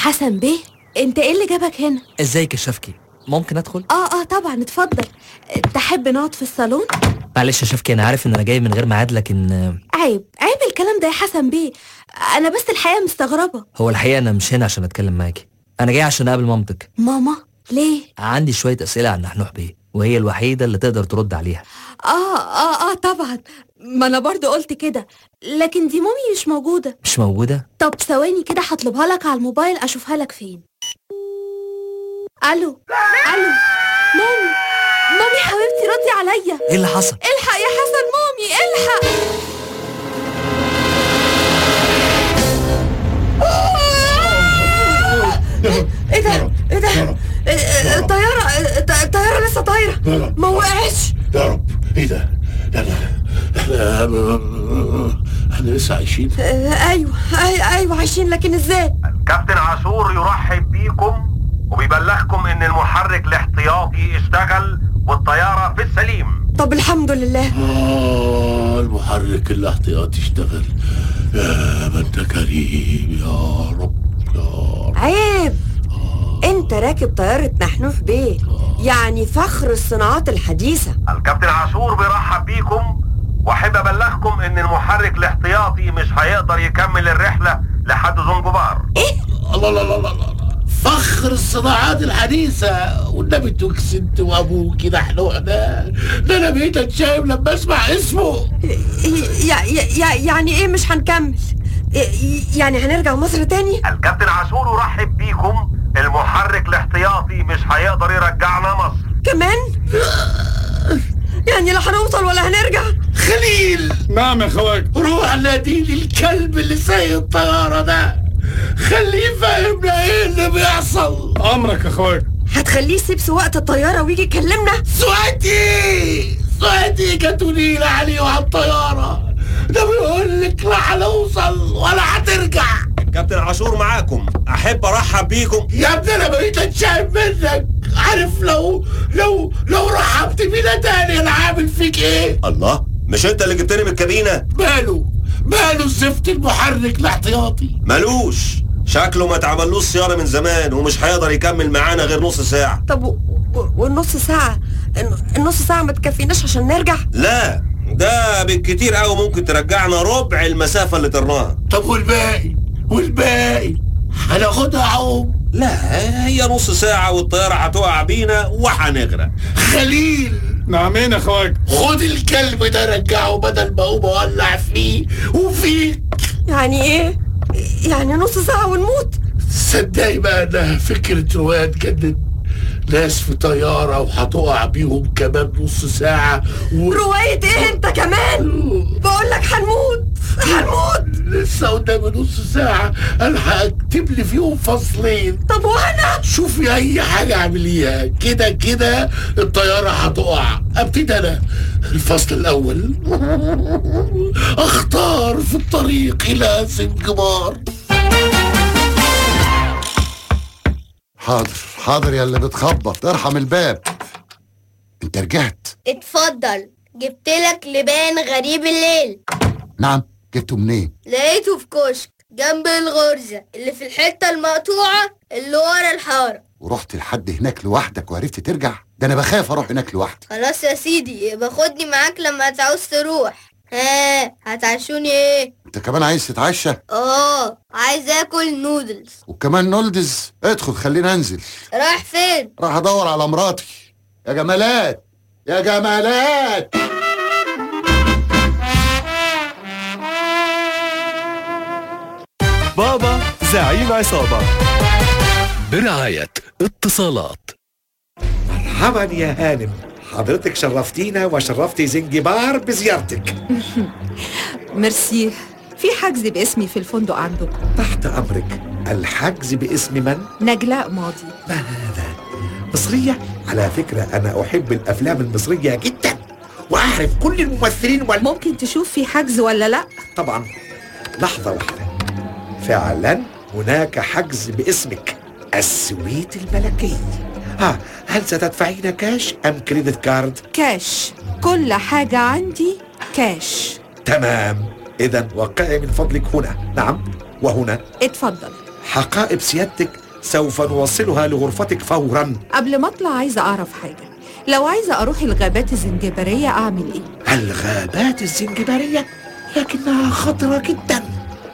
حسن بيه انت إيه اللي جابك هنا؟ ازيك يا شفكي؟ ممكن ادخل؟ آه آه طبعا اتفضل. تحب نقعد في الصالون؟ معلش يا شفكي أنا عارف ان أنا جاي من غير ميعاد لكن عيب عيب الكلام ده يا حسن بيه. أنا بس الحقيقة مستغربة. هو الحقيقة أنا مش هنا عشان اتكلم معاكي. أنا جاي عشان اقابل مامتك. ماما؟ ليه؟ عندي شوية أسئلة عن نحنوح بيه وهي الوحيدة اللي تقدر ترد عليها. آه آه آه طبعا. ما أنا برضو قلت كده لكن دي مامي مش موجودة. مش موجودة؟ طب ثواني كده هطلبها لك على الموبايل أشوفها لك فين. ألو ألو مامي مامي حبيبتي ردي عليا. إيه اللي حصل؟ الحق يا حسن مامي الحق. إيه ده؟ إيه ده؟ إيه، الطياره الطياره لسه طايرة. ما وقعتش. يا رب. إيه ده؟ إحنا إحنا لسه عايشين. آه، أيوه أي- أيوه عايشين لكن إزاي؟ كابتن عاشور يرحب بيكم وبيبلغكم إن المحرك الاحتياطي اشتغل والطيارة في السليم. طب الحمد لله. آه المحرك الاحتياطي اشتغل. يا ما أنت كريم يا رب يا رب. عيب. أنت راكب طيارة نحنوف بيه. يعني فخر الصناعات الحديثة. الكابتن عاشور بيرحب بيكم واحب أبلغكم إن المحرك الاحتياطي مش هيقدر يكمل الرحلة لحد زنجبار. الله الله الله الله الله. فخر الصناعات الحديثة. والنبي توكس انت وأبوك نحنوح ده ده أنا بقيت اتشائم لما أسمع اسمه. يع- يع- يعني إيه مش هنكمل؟ ي- يعني هنرجع مصر تاني؟ الكابتن عاشور يرحب بيكم. المحرك الاحتياطي مش هيقدر يرجعنا مصر. كمان؟ يعني لا هنوصل ولا هنرجع؟ خليل نعم يا خواجه روح نادي لي الكلب اللي سايق الطيارة ده. خليه يفهمنا إيه اللي بيحصل. أمرك يا خواجه هتخليه يسيب سواقة الطيارة ويجي يكلمنا؟ سعدي سعدي كتونيلة عليه وعلى الطيارة. ده بيقول لك لا هنوصل ولا هترجع. كابتن عاشور معاكم. أحب أرحب بيكم. يا ابني أنا بقيت أتشائم منك. عارف لو لو لو رحبت بينا تاني أنا عامل فيك إيه؟ الله. مش انت اللي جبتني من الكابينة؟ ماله؟ ماله الزفت المحرك الاحتياطي؟ ملوش شكله ما اتعملوش صيانة من زمان ومش هيقدر يكمل معانا غير نص ساعة. طب و- و- والنص ساعة؟ الن- النص ساعة ما تكفيناش عشان نرجع؟ لا ده بالكتير قوي ممكن ترجعنا ربع المسافة اللي طرناها. طب والباقي؟ والباقي؟ هناخدها عوم لا هي نص ساعة والطيارة هتقع بينا وهنغرق. خليل! نعمين يا خواجه خد الكلب ده رجعه بدل ما اقوم اولع فيه. وفيك يعني إيه؟ يعني نص ساعة ونموت؟ صدقي بقى إنها فكرة رواية تجنن ناس في طيارة وهتقع بيهم كمان نص ساعة و... رواية إيه أنت كمان؟ بقول لك هنموت هنموت. لسه قدامي نص ساعة ألحق أكتب لي فيهم فصلين. طب وأنا؟ شوفي أي حاجة أعمليها. كده كده الطيارة هتقع. أبتدي أنا. الفصل الأول. أختار في الطريق إلى زنجبار حاضر. حاضر يا اللي بتخبط. ارحم الباب. انت رجعت. اتفضل. جبتلك لبان غريب الليل. نعم. جبته منين؟ لقيته في كشك جنب الغرزة اللي في الحتة المقطوعة اللي ورا الحارة. ورحت لحد هناك لوحدك وعرفت ترجع؟ ده أنا بخاف أروح هناك لوحدي. خلاص يا سيدي يبقى خدني معاك لما هتعوز تروح. ها هتعشوني إيه؟ انت كمان عايز تتعشى؟ آه عايز اكل نودلز. وكمان نولدز ادخل خلينا انزل. رايح فين؟ راح ادور على مراتي. يا جمالات! يا جمالات! بابا زعيم عصابة. برعاية اتصالات. مرحبا يا هانم. حضرتك شرفتينا وشرفتي زنجبار بزيارتك. ميرسي. في حجز باسمي في الفندق عندكم. تحت أمرك. الحجز باسم من؟ نجلاء ماضي. ما هذا؟ مصرية؟ على فكرة أنا أحب الأفلام المصرية جدا وأعرف كل الممثلين وال... ممكن تشوف في حجز ولا لأ؟ طبعا. لحظة واحدة. فعلا هناك حجز باسمك. السويت الملكي. ها هل ستدفعين كاش أم كريدت كارد؟ كاش كل حاجة عندي كاش تمام. إذا وقعي من فضلك هنا. نعم. وهنا. اتفضل. حقائب سيادتك سوف نوصلها لغرفتك فورا. قبل ما أطلع عايزة أعرف حاجة. لو عايزة أروح الغابات الزنجباريه أعمل إيه؟ الغابات الزنجبارية لكنها خطرة جدا.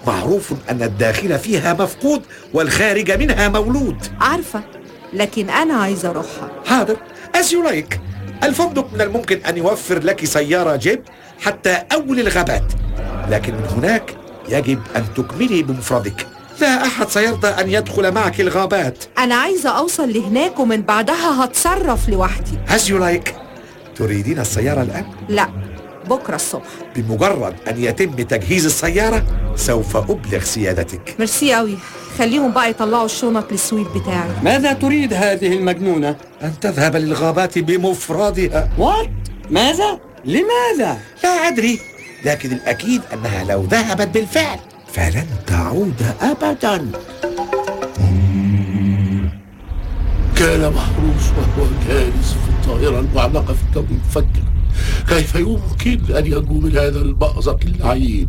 معروف أن الداخل فيها مفقود والخارج منها مولود. عارفة. لكن أنا عايزه أروحها. حاضر as you like. الفندق من الممكن أن يوفر لك سيارة جيب حتى أول الغابات. لكن من هناك يجب أن تكملي بمفردك. لا أحد سيرضى أن يدخل معك الغابات. أنا عايزة أوصل لهناك ومن بعدها هتصرف لوحدي. As you like. تريدين السيارة الآن؟ لا. بكرة الصبح. بمجرد أن يتم تجهيز السيارة سوف أبلغ سيادتك. ميرسي قوي خليهم بقى يطلعوا الشنط للسويت بتاعي ماذا تريد هذه المجنونة؟ أن تذهب للغابات بمفردها. وات؟ ماذا؟ لماذا؟ لا أدري لكن الأكيد أنها لو ذهبت بالفعل فلن تعود أبدا. كان محروس وهو جالس في الطائرة. المعلقة في الجو المفكر كيف يمكن أن ينجو من هذا المأزق اللعين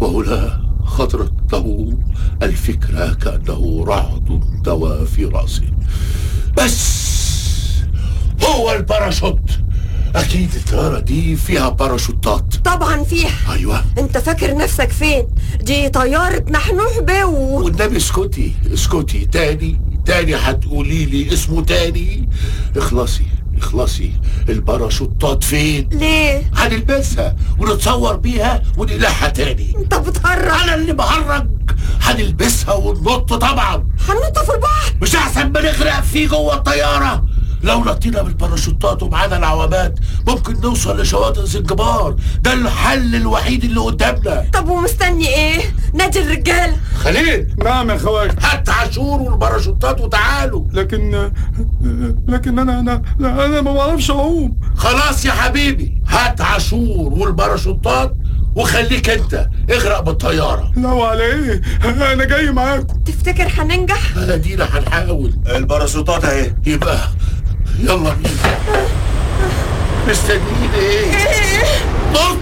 وهنا خطرت له الفكرة كأنه رعد دوى في رأسه. بس هو الباراشوت. أكيد الطيارة دي فيها باراشوتات. طبعا فيها. أيوة. أنت فاكر نفسك فين؟ دي طيارة نحنوح بو والنبي اسكتي اسكتي تاني تاني هتقولي لي اسمه تاني؟ اخلصي. اخلصي الباراشوتات فين؟ ليه؟ هنلبسها ونتصور بيها ونقلعها تاني. انت بتهرج. أنا اللي بهرج هنلبسها وننط طبعا. هننط في البحر. مش أحسن ما نغرق فيه جوه الطيارة. لو نطينا بالباراشوتات ومعانا العوامات ممكن نوصل لشواطئ زنجبار. ده الحل الوحيد اللي قدامنا. طب ومستني إيه؟ نادي الرجالة خليل. نعم يا خواجة. هات عاشور والباراشوتات وتعالوا. لكن لكن أنا أنا أنا ما بعرفش أعوم. خلاص يا حبيبي هات عاشور والباراشوتات وخليك أنت. اغرق بالطيارة. لا وعلى إيه أنا جاي معاكم. تفتكر هننجح؟ أدينا هنحاول. الباراشوتات أهي. يبقى يلا بينا. مستنيين إيه؟ إيه؟ نط